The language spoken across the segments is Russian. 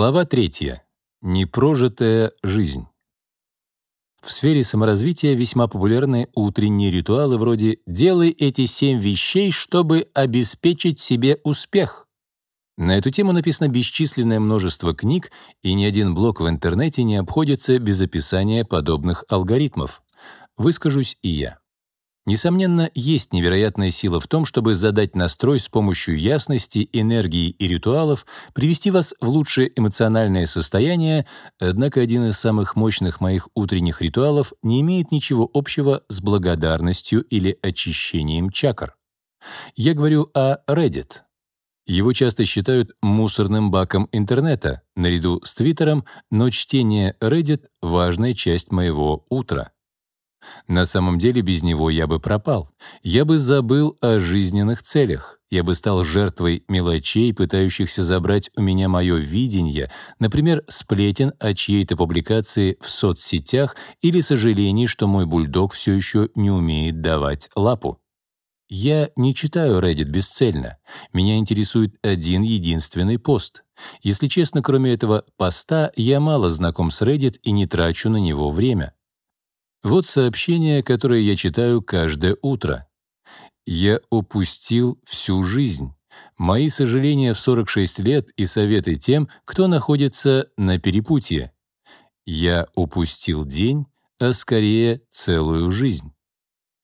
Глава третья. Непрожитая жизнь. В сфере саморазвития весьма популярны утренние ритуалы вроде «делай эти семь вещей, чтобы обеспечить себе успех». На эту тему написано бесчисленное множество книг, и ни один блог в интернете не обходится без описания подобных алгоритмов. Выскажусь и я. Несомненно, есть невероятная сила в том, чтобы задать настрой с помощью ясности, энергии и ритуалов, привести вас в лучшее эмоциональное состояние, однако один из самых мощных моих утренних ритуалов не имеет ничего общего с благодарностью или очищением чакр. Я говорю о Reddit. Его часто считают мусорным баком интернета, наряду с Твиттером, но чтение Reddit — важная часть моего утра. На самом деле без него я бы пропал. Я бы забыл о жизненных целях. Я бы стал жертвой мелочей, пытающихся забрать у меня мое видение, например, сплетен о чьей-то публикации в соцсетях или сожалений, что мой бульдог все еще не умеет давать лапу. Я не читаю Reddit бесцельно. Меня интересует один единственный пост. Если честно, кроме этого поста, я мало знаком с Reddit и не трачу на него время. Вот сообщение, которое я читаю каждое утро. «Я упустил всю жизнь. Мои сожаления в 46 лет и советы тем, кто находится на перепутье. Я упустил день, а скорее целую жизнь».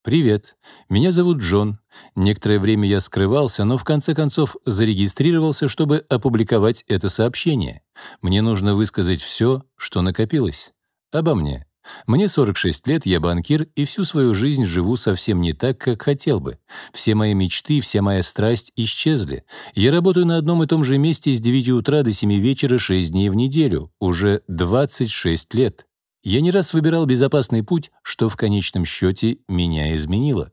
«Привет, меня зовут Джон. Некоторое время я скрывался, но в конце концов зарегистрировался, чтобы опубликовать это сообщение. Мне нужно высказать все, что накопилось. Обо мне. Мне 46 лет, я банкир, и всю свою жизнь живу совсем не так, как хотел бы. Все мои мечты, вся моя страсть исчезли. Я работаю на одном и том же месте с 9 утра до 7 вечера 6 дней в неделю. Уже 26 лет. Я не раз выбирал безопасный путь, что в конечном счете меня изменило.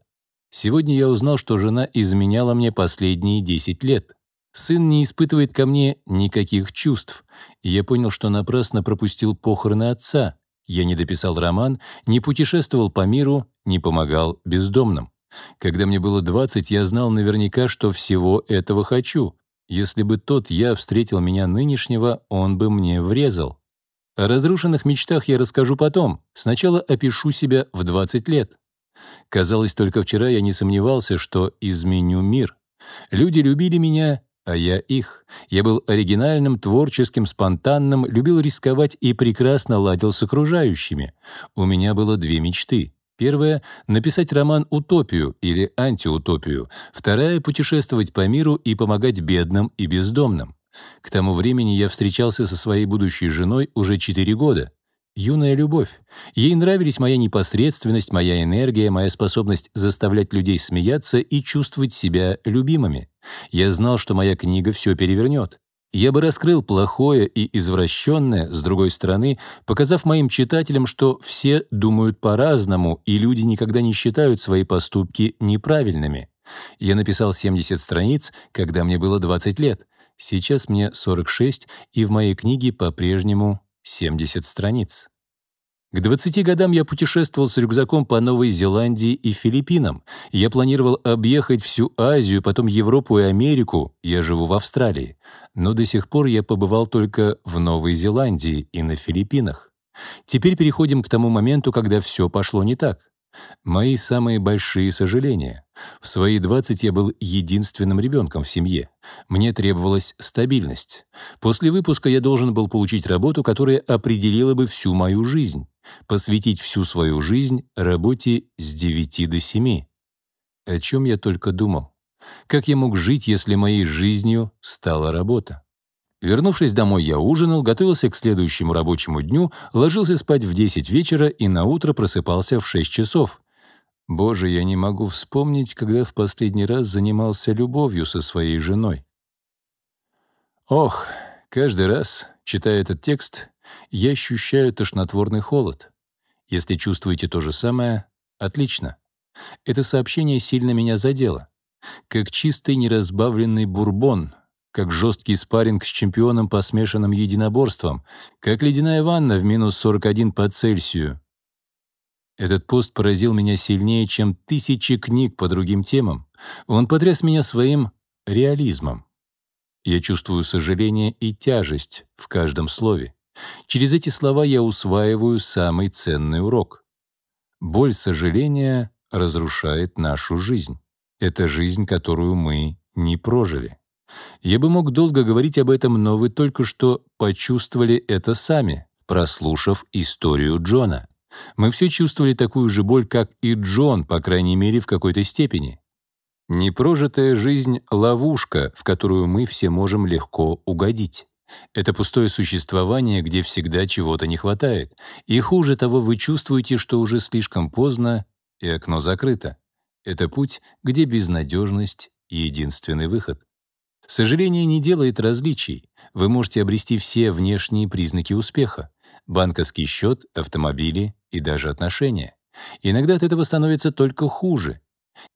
Сегодня я узнал, что жена изменяла мне последние 10 лет. Сын не испытывает ко мне никаких чувств, и я понял, что напрасно пропустил похороны отца, я не дописал роман, не путешествовал по миру, не помогал бездомным. Когда мне было 20, я знал наверняка, что всего этого хочу. Если бы тот я встретил меня нынешнего, он бы мне врезал. О разрушенных мечтах я расскажу потом. Сначала опишу себя в 20 лет. Казалось, только вчера я не сомневался, что изменю мир. Люди любили меня, а я их. Я был оригинальным, творческим, спонтанным, любил рисковать и прекрасно ладил с окружающими. У меня было две мечты. Первая — написать роман «Утопию» или «Антиутопию». Вторая — путешествовать по миру и помогать бедным и бездомным. К тому времени я встречался со своей будущей женой уже четыре года. Юная любовь. Ей нравились моя непосредственность, моя энергия, моя способность заставлять людей смеяться и чувствовать себя любимыми. Я знал, что моя книга все перевернет. Я бы раскрыл плохое и извращенное, с другой стороны, показав моим читателям, что все думают по-разному, и люди никогда не считают свои поступки неправильными. Я написал 70 страниц, когда мне было 20 лет. Сейчас мне 46, и в моей книге по-прежнему 70 страниц. К 20 годам я путешествовал с рюкзаком по Новой Зеландии и Филиппинам. Я планировал объехать всю Азию, потом Европу и Америку. Я живу в Австралии. Но до сих пор я побывал только в Новой Зеландии и на Филиппинах. Теперь переходим к тому моменту, когда все пошло не так. Мои самые большие сожаления. В свои 20 я был единственным ребенком в семье. Мне требовалась стабильность. После выпуска я должен был получить работу, которая определила бы всю мою жизнь. Посвятить всю свою жизнь работе с 9 до 7. О чем я только думал. Как я мог жить, если моей жизнью стала работа? Вернувшись домой, я ужинал, готовился к следующему рабочему дню, ложился спать в 10 вечера и на утро просыпался в 6 часов. Боже, я не могу вспомнить, когда в последний раз занимался любовью со своей женой. Ох, каждый раз, читая этот текст, я ощущаю тошнотворный холод. Если чувствуете то же самое, отлично. Это сообщение сильно меня задело. Как чистый неразбавленный бурбон — как жесткий спарринг с чемпионом по смешанным единоборствам, как ледяная ванна в минус 41 по Цельсию. Этот пост поразил меня сильнее, чем тысячи книг по другим темам. Он потряс меня своим реализмом. Я чувствую сожаление и тяжесть в каждом слове. Через эти слова я усваиваю самый ценный урок. Боль сожаления разрушает нашу жизнь. Это жизнь, которую мы не прожили. Я бы мог долго говорить об этом, но вы только что почувствовали это сами, прослушав историю Джона. Мы все чувствовали такую же боль, как и Джон, по крайней мере, в какой-то степени. Непрожитая жизнь — ловушка, в которую мы все можем легко угодить. Это пустое существование, где всегда чего-то не хватает. И хуже того, вы чувствуете, что уже слишком поздно, и окно закрыто. Это путь, где безнадежность — единственный выход. Сожаление не делает различий. Вы можете обрести все внешние признаки успеха — банковский счет, автомобили и даже отношения. Иногда от этого становится только хуже.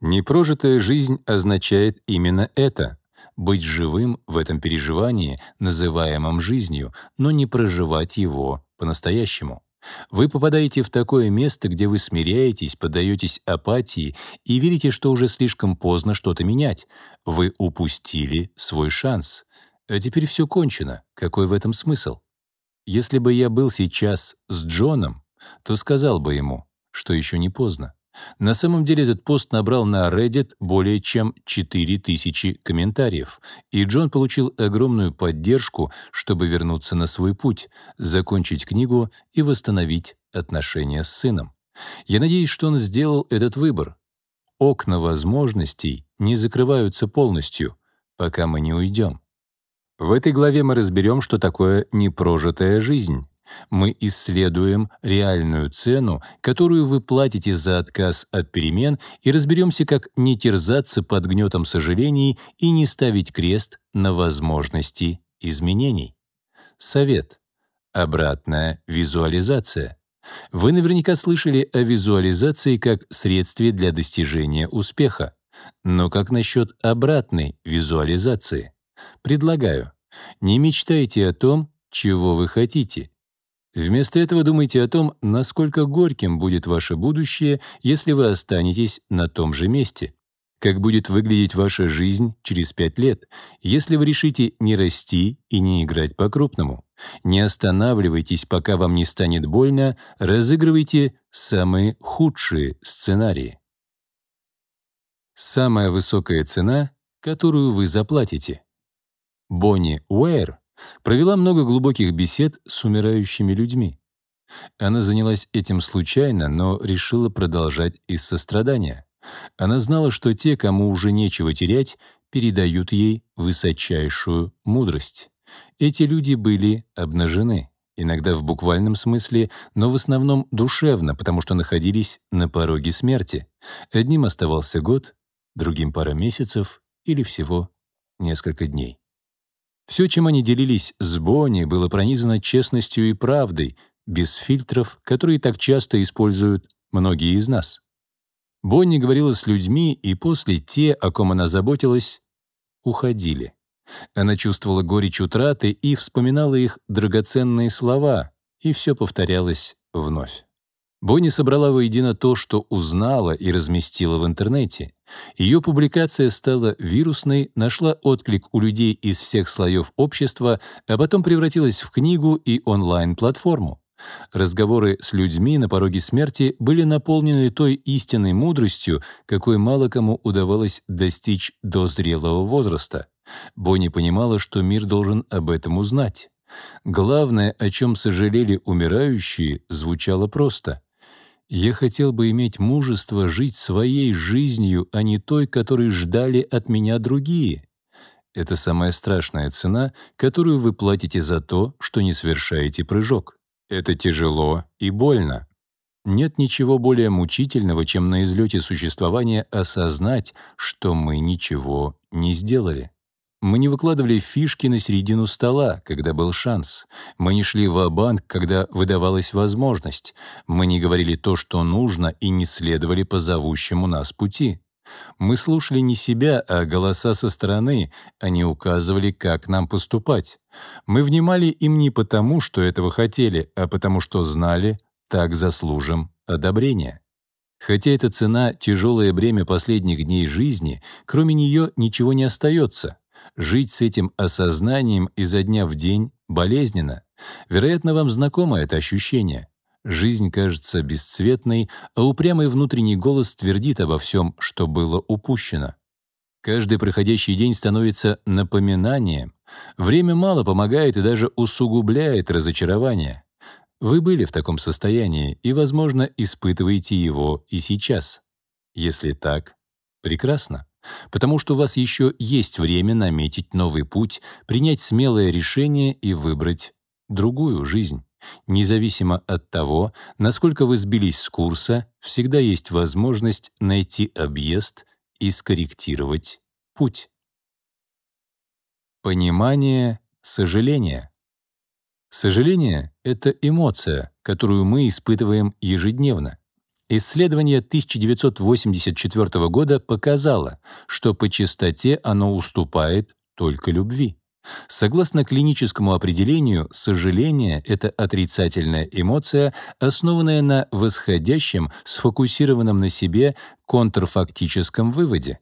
Непрожитая жизнь означает именно это — быть живым в этом переживании, называемом жизнью, но не проживать его по-настоящему. Вы попадаете в такое место, где вы смиряетесь, поддаетесь апатии и верите, что уже слишком поздно что-то менять. Вы упустили свой шанс. А теперь все кончено. Какой в этом смысл? Если бы я был сейчас с Джоном, то сказал бы ему, что еще не поздно. На самом деле этот пост набрал на Reddit более чем 4000 комментариев, и Джон получил огромную поддержку, чтобы вернуться на свой путь, закончить книгу и восстановить отношения с сыном. Я надеюсь, что он сделал этот выбор. Окна возможностей не закрываются полностью, пока мы не уйдем. В этой главе мы разберем, что такое непрожитая жизнь. Мы исследуем реальную цену, которую вы платите за отказ от перемен, и разберемся, как не терзаться под гнетом сожалений и не ставить крест на возможности изменений. Совет. Обратная визуализация. Вы наверняка слышали о визуализации как средстве для достижения успеха. Но как насчет обратной визуализации? Предлагаю, не мечтайте о том, чего вы хотите, Вместо этого думайте о том, насколько горьким будет ваше будущее, если вы останетесь на том же месте. Как будет выглядеть ваша жизнь через пять лет, если вы решите не расти и не играть по-крупному. Не останавливайтесь, пока вам не станет больно, разыгрывайте самые худшие сценарии. Самая высокая цена, которую вы заплатите. Бонни Уэйр Провела много глубоких бесед с умирающими людьми. Она занялась этим случайно, но решила продолжать из сострадания. Она знала, что те, кому уже нечего терять, передают ей высочайшую мудрость. Эти люди были обнажены, иногда в буквальном смысле, но в основном душевно, потому что находились на пороге смерти. Одним оставался год, другим пара месяцев или всего несколько дней. Все, чем они делились с Бонни, было пронизано честностью и правдой, без фильтров, которые так часто используют многие из нас. Бонни говорила с людьми, и после те, о ком она заботилась, уходили. Она чувствовала горечь утраты и вспоминала их драгоценные слова, и все повторялось вновь. Бонни собрала воедино то, что узнала и разместила в интернете. Ее публикация стала вирусной, нашла отклик у людей из всех слоев общества, а потом превратилась в книгу и онлайн-платформу. Разговоры с людьми на пороге смерти были наполнены той истинной мудростью, какой мало кому удавалось достичь до зрелого возраста. Бонни понимала, что мир должен об этом узнать. Главное, о чем сожалели умирающие, звучало просто. Я хотел бы иметь мужество жить своей жизнью, а не той, которой ждали от меня другие. Это самая страшная цена, которую вы платите за то, что не совершаете прыжок. Это тяжело и больно. Нет ничего более мучительного, чем на излете существования осознать, что мы ничего не сделали. Мы не выкладывали фишки на середину стола, когда был шанс. Мы не шли в банк когда выдавалась возможность. Мы не говорили то, что нужно, и не следовали по зовущему нас пути. Мы слушали не себя, а голоса со стороны, они указывали, как нам поступать. Мы внимали им не потому, что этого хотели, а потому что знали, так заслужим одобрения. Хотя эта цена — тяжелое бремя последних дней жизни, кроме нее ничего не остается. Жить с этим осознанием изо дня в день болезненно. Вероятно, вам знакомо это ощущение. Жизнь кажется бесцветной, а упрямый внутренний голос твердит обо всем, что было упущено. Каждый проходящий день становится напоминанием. Время мало помогает и даже усугубляет разочарование. Вы были в таком состоянии и, возможно, испытываете его и сейчас. Если так, прекрасно, потому что у вас еще есть время наметить новый путь, принять смелое решение и выбрать другую жизнь. Независимо от того, насколько вы сбились с курса, всегда есть возможность найти объезд и скорректировать путь. Понимание сожаления. Сожаление — это эмоция, которую мы испытываем ежедневно. Исследование 1984 года показало, что по частоте оно уступает только любви. Согласно клиническому определению, сожаление — это отрицательная эмоция, основанная на восходящем, сфокусированном на себе контрфактическом выводе.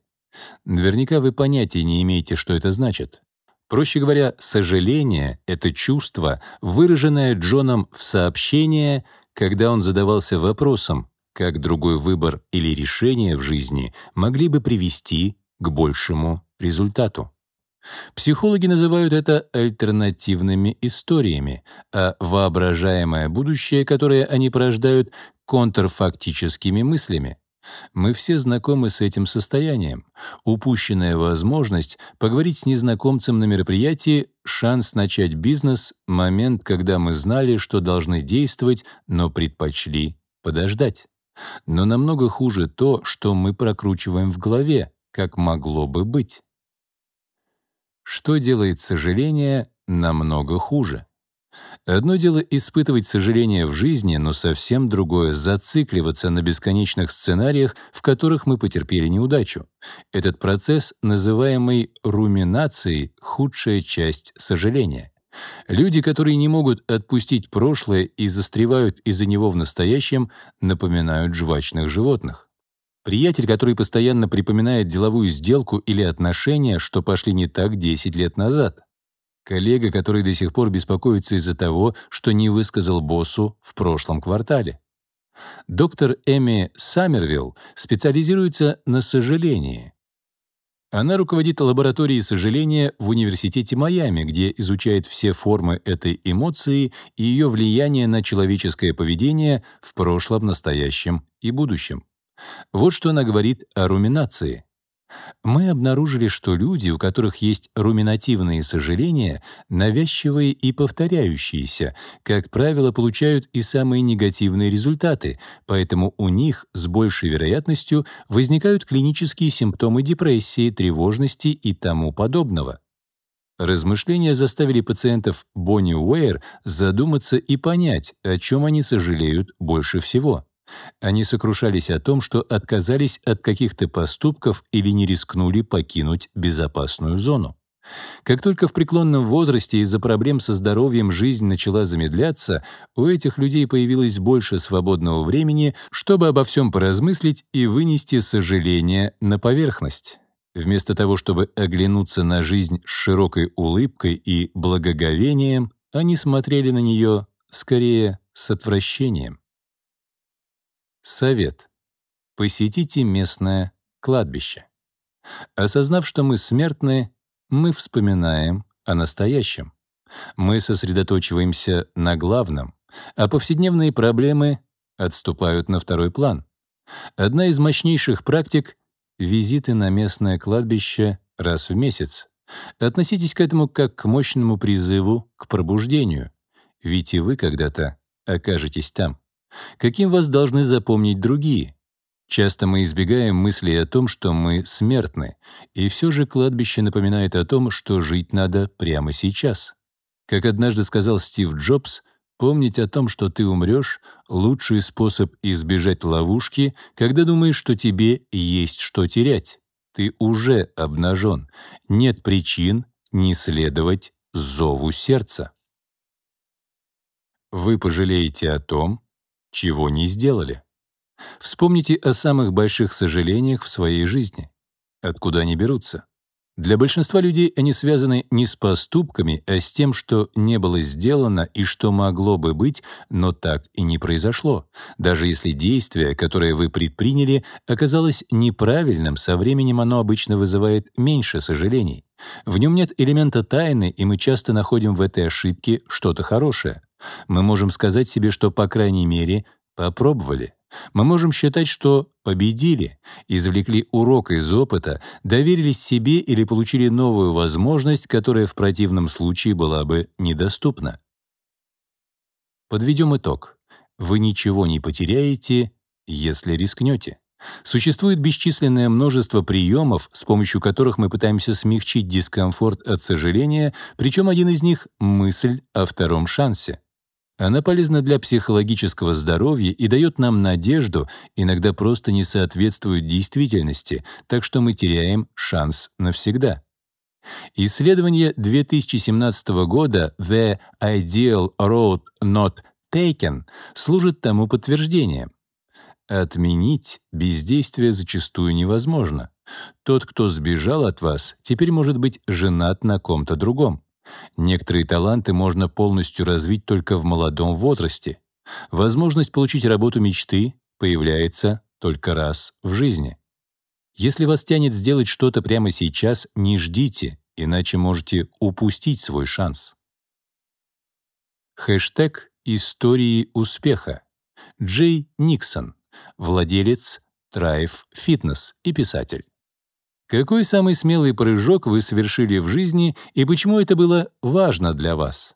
Наверняка вы понятия не имеете, что это значит. Проще говоря, сожаление — это чувство, выраженное Джоном в сообщение, когда он задавался вопросом, как другой выбор или решение в жизни могли бы привести к большему результату. Психологи называют это альтернативными историями, а воображаемое будущее, которое они порождают, контрфактическими мыслями. Мы все знакомы с этим состоянием. Упущенная возможность поговорить с незнакомцем на мероприятии, шанс начать бизнес, момент, когда мы знали, что должны действовать, но предпочли подождать. Но намного хуже то, что мы прокручиваем в голове, как могло бы быть. Что делает сожаление намного хуже? Одно дело испытывать сожаление в жизни, но совсем другое — зацикливаться на бесконечных сценариях, в которых мы потерпели неудачу. Этот процесс, называемый руминацией, — худшая часть сожаления. Люди, которые не могут отпустить прошлое и застревают из-за него в настоящем, напоминают жвачных животных. Приятель, который постоянно припоминает деловую сделку или отношения, что пошли не так 10 лет назад. Коллега, который до сих пор беспокоится из-за того, что не высказал боссу в прошлом квартале. Доктор Эми Саммервилл специализируется на сожалении. Она руководит лабораторией сожаления в Университете Майами, где изучает все формы этой эмоции и ее влияние на человеческое поведение в прошлом, настоящем и будущем. Вот что она говорит о руминации. Мы обнаружили, что люди, у которых есть руминативные сожаления, навязчивые и повторяющиеся, как правило, получают и самые негативные результаты, поэтому у них с большей вероятностью возникают клинические симптомы депрессии, тревожности и тому подобного. Размышления заставили пациентов Бонни Уэйр задуматься и понять, о чем они сожалеют больше всего. Они сокрушались о том, что отказались от каких-то поступков или не рискнули покинуть безопасную зону. Как только в преклонном возрасте из-за проблем со здоровьем жизнь начала замедляться, у этих людей появилось больше свободного времени, чтобы обо всем поразмыслить и вынести сожаление на поверхность. Вместо того, чтобы оглянуться на жизнь с широкой улыбкой и благоговением, они смотрели на нее скорее с отвращением. Совет. Посетите местное кладбище. Осознав, что мы смертны, мы вспоминаем о настоящем. Мы сосредоточиваемся на главном, а повседневные проблемы отступают на второй план. Одна из мощнейших практик — визиты на местное кладбище раз в месяц. Относитесь к этому как к мощному призыву к пробуждению, ведь и вы когда-то окажетесь там. Каким вас должны запомнить другие? Часто мы избегаем мыслей о том, что мы смертны, и все же кладбище напоминает о том, что жить надо прямо сейчас. Как однажды сказал Стив Джобс, помнить о том, что ты умрешь — лучший способ избежать ловушки, когда думаешь, что тебе есть что терять. Ты уже обнажен. Нет причин не следовать зову сердца. Вы пожалеете о том, чего не сделали. Вспомните о самых больших сожалениях в своей жизни. Откуда они берутся? Для большинства людей они связаны не с поступками, а с тем, что не было сделано и что могло бы быть, но так и не произошло. Даже если действие, которое вы предприняли, оказалось неправильным, со временем оно обычно вызывает меньше сожалений. В нем нет элемента тайны, и мы часто находим в этой ошибке что-то хорошее. Мы можем сказать себе, что, по крайней мере, попробовали. Мы можем считать, что победили, извлекли урок из опыта, доверились себе или получили новую возможность, которая в противном случае была бы недоступна. Подведем итог. Вы ничего не потеряете, если рискнете. Существует бесчисленное множество приемов, с помощью которых мы пытаемся смягчить дискомфорт от сожаления, причем один из них — мысль о втором шансе. Она полезна для психологического здоровья и дает нам надежду, иногда просто не соответствует действительности, так что мы теряем шанс навсегда. Исследование 2017 года «The Ideal Road Not Taken» служит тому подтверждением. Отменить бездействие зачастую невозможно. Тот, кто сбежал от вас, теперь может быть женат на ком-то другом. Некоторые таланты можно полностью развить только в молодом возрасте. Возможность получить работу мечты появляется только раз в жизни. Если вас тянет сделать что-то прямо сейчас, не ждите, иначе можете упустить свой шанс. Хэштег «Истории успеха». Джей Никсон, владелец Thrive Fitness и писатель. Какой самый смелый прыжок вы совершили в жизни и почему это было важно для вас?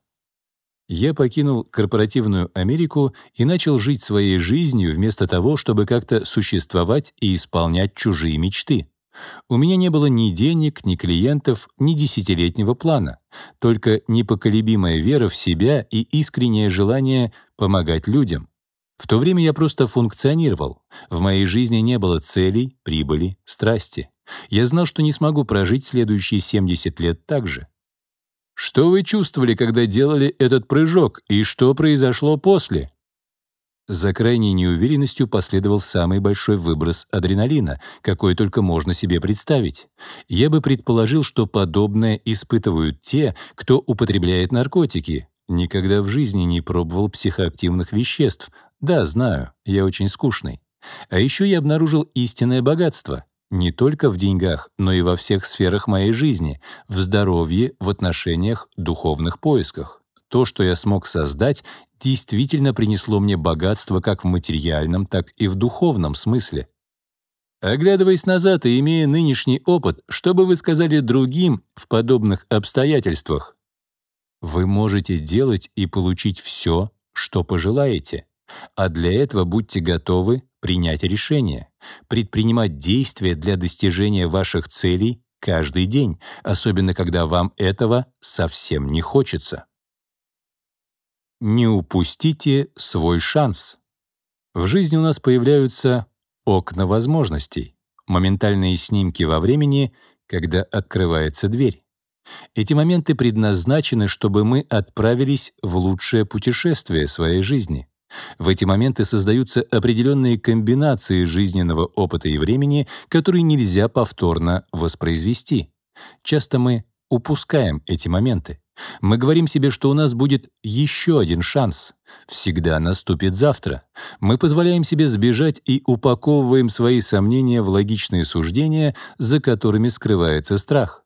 Я покинул корпоративную Америку и начал жить своей жизнью вместо того, чтобы как-то существовать и исполнять чужие мечты. У меня не было ни денег, ни клиентов, ни десятилетнего плана, только непоколебимая вера в себя и искреннее желание помогать людям. В то время я просто функционировал. В моей жизни не было целей, прибыли, страсти. Я знал, что не смогу прожить следующие 70 лет так же. Что вы чувствовали, когда делали этот прыжок, и что произошло после? За крайней неуверенностью последовал самый большой выброс адреналина, какой только можно себе представить. Я бы предположил, что подобное испытывают те, кто употребляет наркотики. Никогда в жизни не пробовал психоактивных веществ. Да, знаю, я очень скучный. А еще я обнаружил истинное богатство. Не только в деньгах, но и во всех сферах моей жизни, в здоровье, в отношениях, духовных поисках. То, что я смог создать, действительно принесло мне богатство как в материальном, так и в духовном смысле. Оглядываясь назад и имея нынешний опыт, что бы вы сказали другим в подобных обстоятельствах? Вы можете делать и получить все, что пожелаете. А для этого будьте готовы принять решение, предпринимать действия для достижения ваших целей каждый день, особенно когда вам этого совсем не хочется. Не упустите свой шанс. В жизни у нас появляются окна возможностей, моментальные снимки во времени, когда открывается дверь. Эти моменты предназначены, чтобы мы отправились в лучшее путешествие своей жизни. В эти моменты создаются определенные комбинации жизненного опыта и времени, которые нельзя повторно воспроизвести. Часто мы упускаем эти моменты. Мы говорим себе, что у нас будет еще один шанс. Всегда наступит завтра. Мы позволяем себе сбежать и упаковываем свои сомнения в логичные суждения, за которыми скрывается страх.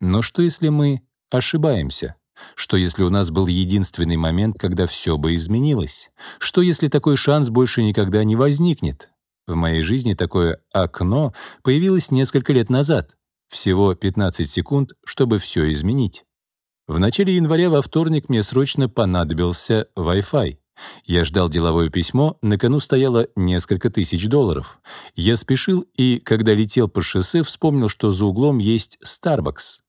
Но что если мы ошибаемся? Что если у нас был единственный момент, когда все бы изменилось? Что если такой шанс больше никогда не возникнет? В моей жизни такое «окно» появилось несколько лет назад. Всего 15 секунд, чтобы все изменить. В начале января во вторник мне срочно понадобился Wi-Fi. Я ждал деловое письмо, на кону стояло несколько тысяч долларов. Я спешил и, когда летел по шоссе, вспомнил, что за углом есть Starbucks.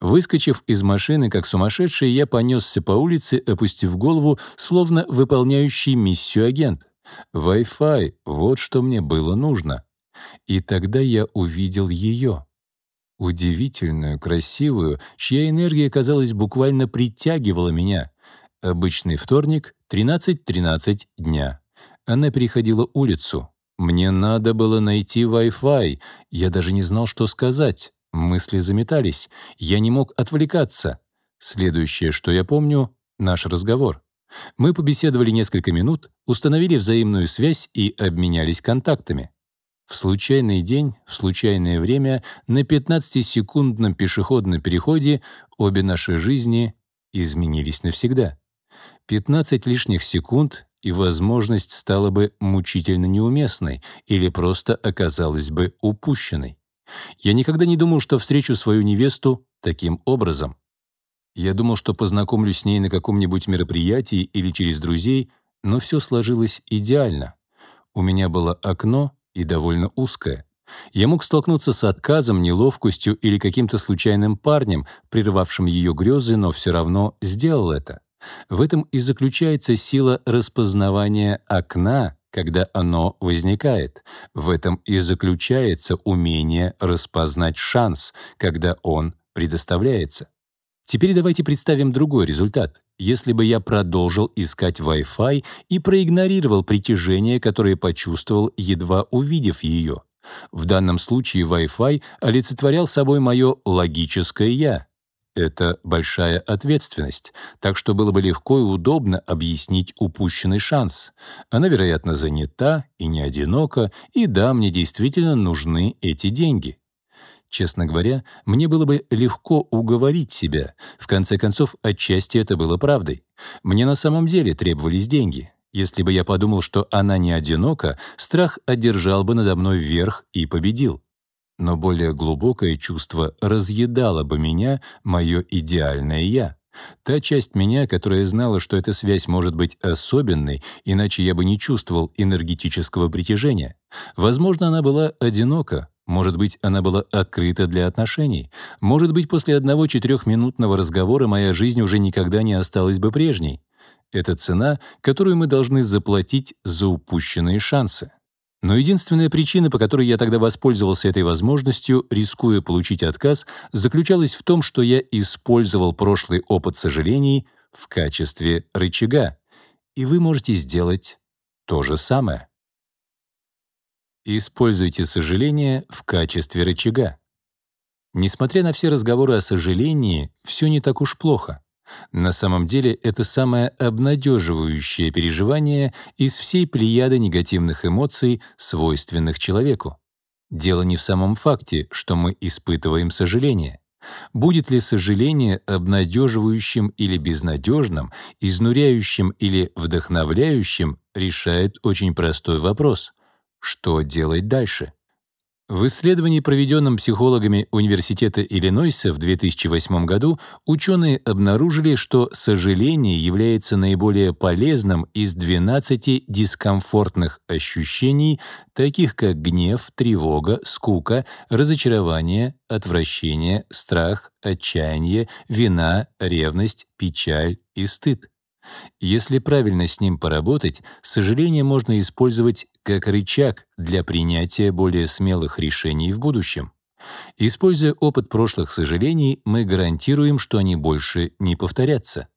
Выскочив из машины, как сумасшедший, я понесся по улице, опустив голову, словно выполняющий миссию агент. Wi-Fi — вот что мне было нужно. И тогда я увидел ее. Удивительную, красивую, чья энергия, казалось, буквально притягивала меня. Обычный вторник, 13.13 .13 дня. Она переходила улицу. Мне надо было найти Wi-Fi. Я даже не знал, что сказать. Мысли заметались. Я не мог отвлекаться. Следующее, что я помню — наш разговор. Мы побеседовали несколько минут, установили взаимную связь и обменялись контактами. В случайный день, в случайное время, на 15-секундном пешеходном переходе обе наши жизни изменились навсегда. 15 лишних секунд, и возможность стала бы мучительно неуместной или просто оказалась бы упущенной. Я никогда не думал, что встречу свою невесту таким образом. Я думал, что познакомлюсь с ней на каком-нибудь мероприятии или через друзей, но все сложилось идеально. У меня было окно и довольно узкое. Я мог столкнуться с отказом, неловкостью или каким-то случайным парнем, прерывавшим ее грезы, но все равно сделал это. В этом и заключается сила распознавания окна, когда оно возникает. В этом и заключается умение распознать шанс, когда он предоставляется. Теперь давайте представим другой результат. Если бы я продолжил искать Wi-Fi и проигнорировал притяжение, которое почувствовал, едва увидев ее. В данном случае Wi-Fi олицетворял собой мое логическое «я», это большая ответственность, так что было бы легко и удобно объяснить упущенный шанс. Она, вероятно, занята и не одинока, и да, мне действительно нужны эти деньги. Честно говоря, мне было бы легко уговорить себя. В конце концов, отчасти это было правдой. Мне на самом деле требовались деньги. Если бы я подумал, что она не одинока, страх одержал бы надо мной верх и победил но более глубокое чувство разъедало бы меня, мое идеальное «я». Та часть меня, которая знала, что эта связь может быть особенной, иначе я бы не чувствовал энергетического притяжения. Возможно, она была одинока, может быть, она была открыта для отношений. Может быть, после одного четырехминутного разговора моя жизнь уже никогда не осталась бы прежней. Это цена, которую мы должны заплатить за упущенные шансы. Но единственная причина, по которой я тогда воспользовался этой возможностью, рискуя получить отказ, заключалась в том, что я использовал прошлый опыт сожалений в качестве рычага. И вы можете сделать то же самое. Используйте сожаление в качестве рычага. Несмотря на все разговоры о сожалении, все не так уж плохо. На самом деле это самое обнадеживающее переживание из всей плеяды негативных эмоций, свойственных человеку. Дело не в самом факте, что мы испытываем сожаление. Будет ли сожаление обнадеживающим или безнадежным, изнуряющим или вдохновляющим, решает очень простой вопрос. Что делать дальше? В исследовании, проведенном психологами Университета Иллинойса в 2008 году, ученые обнаружили, что сожаление является наиболее полезным из 12 дискомфортных ощущений, таких как гнев, тревога, скука, разочарование, отвращение, страх, отчаяние, вина, ревность, печаль и стыд. Если правильно с ним поработать, сожаление можно использовать как рычаг для принятия более смелых решений в будущем. Используя опыт прошлых сожалений, мы гарантируем, что они больше не повторятся.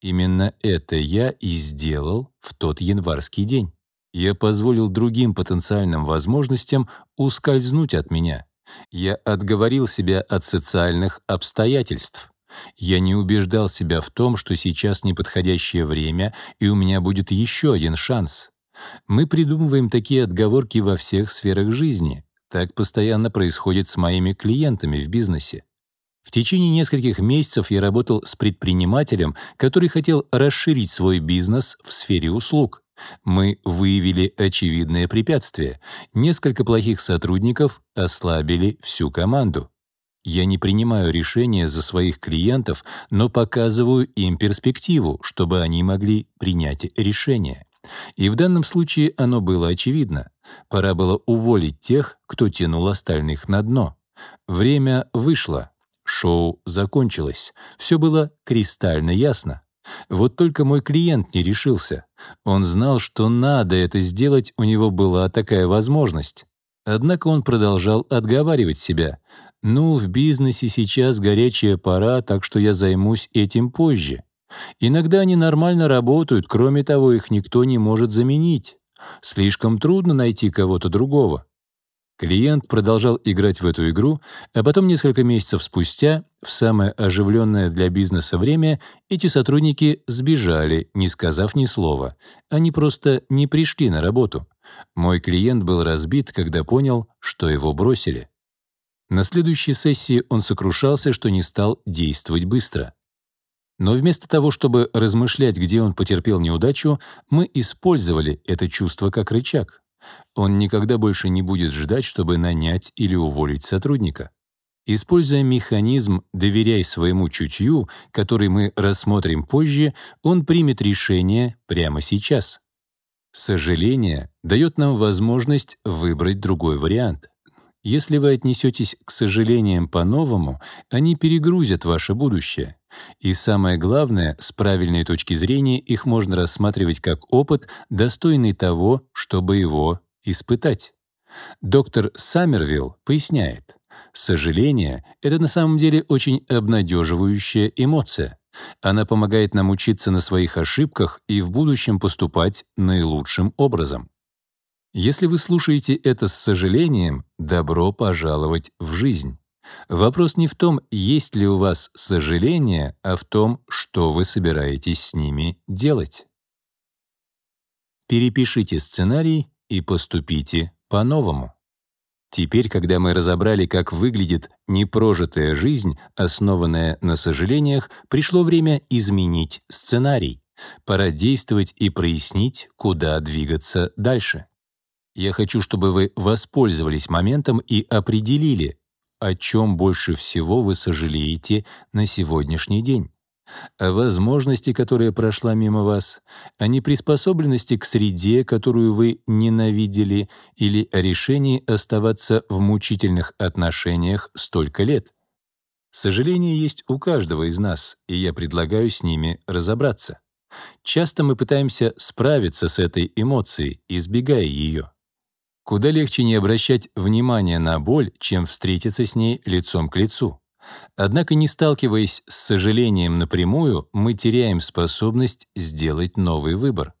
Именно это я и сделал в тот январский день. Я позволил другим потенциальным возможностям ускользнуть от меня. Я отговорил себя от социальных обстоятельств. Я не убеждал себя в том, что сейчас неподходящее время, и у меня будет еще один шанс. Мы придумываем такие отговорки во всех сферах жизни. Так постоянно происходит с моими клиентами в бизнесе. В течение нескольких месяцев я работал с предпринимателем, который хотел расширить свой бизнес в сфере услуг. Мы выявили очевидное препятствие. Несколько плохих сотрудников ослабили всю команду. Я не принимаю решения за своих клиентов, но показываю им перспективу, чтобы они могли принять решение. И в данном случае оно было очевидно. Пора было уволить тех, кто тянул остальных на дно. Время вышло. Шоу закончилось. Все было кристально ясно. Вот только мой клиент не решился. Он знал, что надо это сделать, у него была такая возможность. Однако он продолжал отговаривать себя. «Ну, в бизнесе сейчас горячая пора, так что я займусь этим позже». Иногда они нормально работают, кроме того, их никто не может заменить. Слишком трудно найти кого-то другого. Клиент продолжал играть в эту игру, а потом несколько месяцев спустя, в самое оживленное для бизнеса время, эти сотрудники сбежали, не сказав ни слова. Они просто не пришли на работу. Мой клиент был разбит, когда понял, что его бросили. На следующей сессии он сокрушался, что не стал действовать быстро. Но вместо того, чтобы размышлять, где он потерпел неудачу, мы использовали это чувство как рычаг. Он никогда больше не будет ждать, чтобы нанять или уволить сотрудника. Используя механизм «доверяй своему чутью», который мы рассмотрим позже, он примет решение прямо сейчас. Сожаление дает нам возможность выбрать другой вариант. Если вы отнесетесь к сожалениям по-новому, они перегрузят ваше будущее. И самое главное, с правильной точки зрения их можно рассматривать как опыт, достойный того, чтобы его испытать. Доктор Саммервилл поясняет, сожаление — это на самом деле очень обнадеживающая эмоция. Она помогает нам учиться на своих ошибках и в будущем поступать наилучшим образом. Если вы слушаете это с сожалением, добро пожаловать в жизнь. Вопрос не в том, есть ли у вас сожаление, а в том, что вы собираетесь с ними делать. Перепишите сценарий и поступите по-новому. Теперь, когда мы разобрали, как выглядит непрожитая жизнь, основанная на сожалениях, пришло время изменить сценарий. Пора действовать и прояснить, куда двигаться дальше. Я хочу, чтобы вы воспользовались моментом и определили, о чем больше всего вы сожалеете на сегодняшний день. О возможности, которая прошла мимо вас, о неприспособленности к среде, которую вы ненавидели, или о решении оставаться в мучительных отношениях столько лет. Сожаления есть у каждого из нас, и я предлагаю с ними разобраться. Часто мы пытаемся справиться с этой эмоцией, избегая ее. Куда легче не обращать внимания на боль, чем встретиться с ней лицом к лицу. Однако, не сталкиваясь с сожалением напрямую, мы теряем способность сделать новый выбор.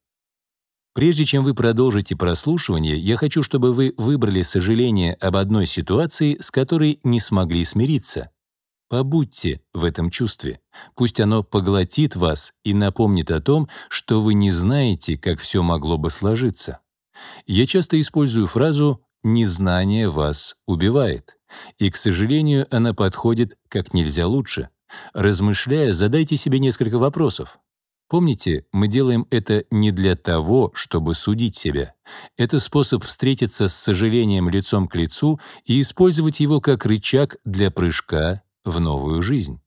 Прежде чем вы продолжите прослушивание, я хочу, чтобы вы выбрали сожаление об одной ситуации, с которой не смогли смириться. Побудьте в этом чувстве. Пусть оно поглотит вас и напомнит о том, что вы не знаете, как все могло бы сложиться. Я часто использую фразу «незнание вас убивает». И, к сожалению, она подходит как нельзя лучше. Размышляя, задайте себе несколько вопросов. Помните, мы делаем это не для того, чтобы судить себя. Это способ встретиться с сожалением лицом к лицу и использовать его как рычаг для прыжка в новую жизнь.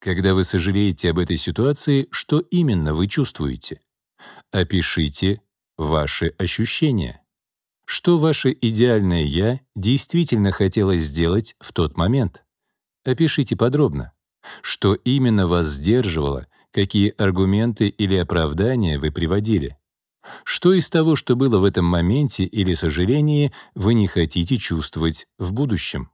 Когда вы сожалеете об этой ситуации, что именно вы чувствуете? Опишите ваши ощущения. Что ваше идеальное «я» действительно хотело сделать в тот момент? Опишите подробно. Что именно вас сдерживало, какие аргументы или оправдания вы приводили? Что из того, что было в этом моменте или сожалении, вы не хотите чувствовать в будущем?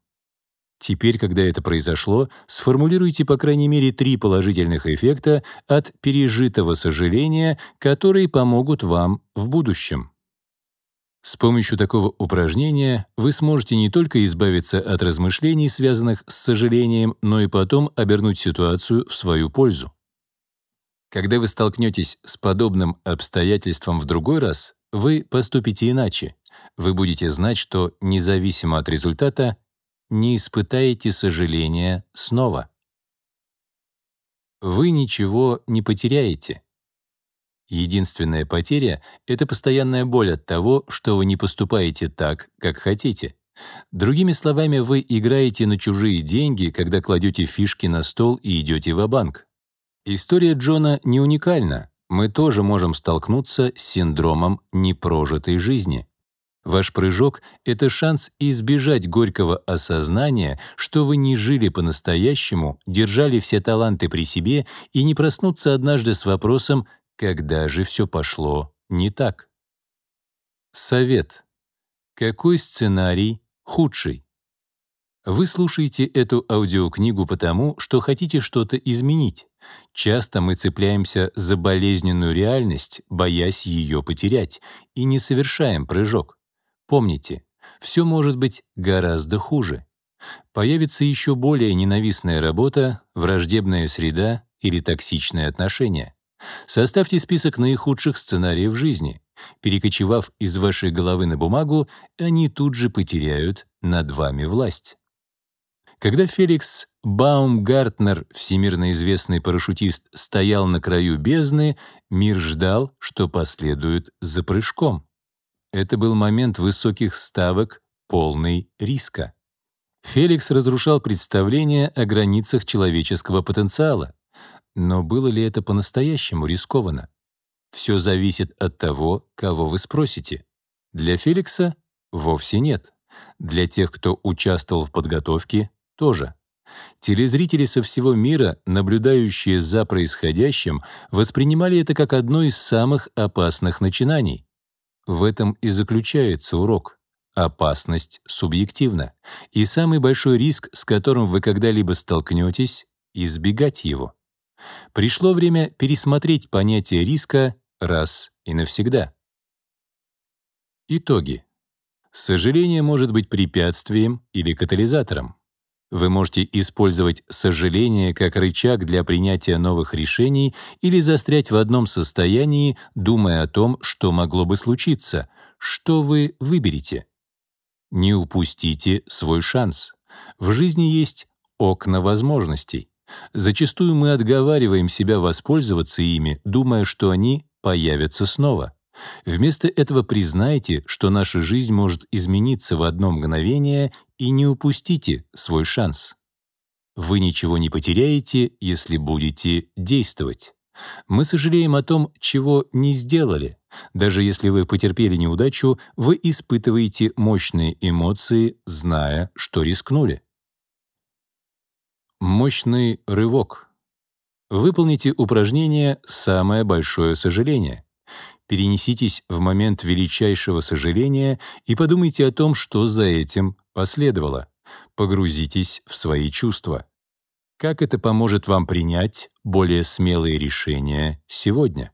Теперь, когда это произошло, сформулируйте по крайней мере три положительных эффекта от пережитого сожаления, которые помогут вам в будущем. С помощью такого упражнения вы сможете не только избавиться от размышлений, связанных с сожалением, но и потом обернуть ситуацию в свою пользу. Когда вы столкнетесь с подобным обстоятельством в другой раз, вы поступите иначе. Вы будете знать, что независимо от результата не испытаете сожаления снова. Вы ничего не потеряете. Единственная потеря — это постоянная боль от того, что вы не поступаете так, как хотите. Другими словами, вы играете на чужие деньги, когда кладете фишки на стол и идете в банк История Джона не уникальна. Мы тоже можем столкнуться с синдромом непрожитой жизни. Ваш прыжок — это шанс избежать горького осознания, что вы не жили по-настоящему, держали все таланты при себе и не проснуться однажды с вопросом «когда же все пошло не так?». Совет. Какой сценарий худший? Вы слушаете эту аудиокнигу потому, что хотите что-то изменить. Часто мы цепляемся за болезненную реальность, боясь ее потерять, и не совершаем прыжок. Помните, все может быть гораздо хуже. Появится еще более ненавистная работа, враждебная среда или токсичные отношения. Составьте список наихудших сценариев жизни. Перекочевав из вашей головы на бумагу, они тут же потеряют над вами власть. Когда Феликс Баумгартнер, всемирно известный парашютист, стоял на краю бездны, мир ждал, что последует за прыжком. Это был момент высоких ставок, полный риска. Феликс разрушал представления о границах человеческого потенциала. Но было ли это по-настоящему рискованно? Все зависит от того, кого вы спросите. Для Феликса вовсе нет. Для тех, кто участвовал в подготовке, тоже. Телезрители со всего мира, наблюдающие за происходящим, воспринимали это как одно из самых опасных начинаний. В этом и заключается урок. Опасность субъективна, и самый большой риск, с которым вы когда-либо столкнетесь, — избегать его. Пришло время пересмотреть понятие риска раз и навсегда. Итоги. Сожаление может быть препятствием или катализатором. Вы можете использовать сожаление как рычаг для принятия новых решений или застрять в одном состоянии, думая о том, что могло бы случиться. Что вы выберете? Не упустите свой шанс. В жизни есть окна возможностей. Зачастую мы отговариваем себя воспользоваться ими, думая, что они появятся снова. Вместо этого признайте, что наша жизнь может измениться в одно мгновение, и не упустите свой шанс. Вы ничего не потеряете, если будете действовать. Мы сожалеем о том, чего не сделали. Даже если вы потерпели неудачу, вы испытываете мощные эмоции, зная, что рискнули. Мощный рывок. Выполните упражнение «Самое большое сожаление». Перенеситесь в момент величайшего сожаления и подумайте о том, что за этим последовало. Погрузитесь в свои чувства. Как это поможет вам принять более смелые решения сегодня?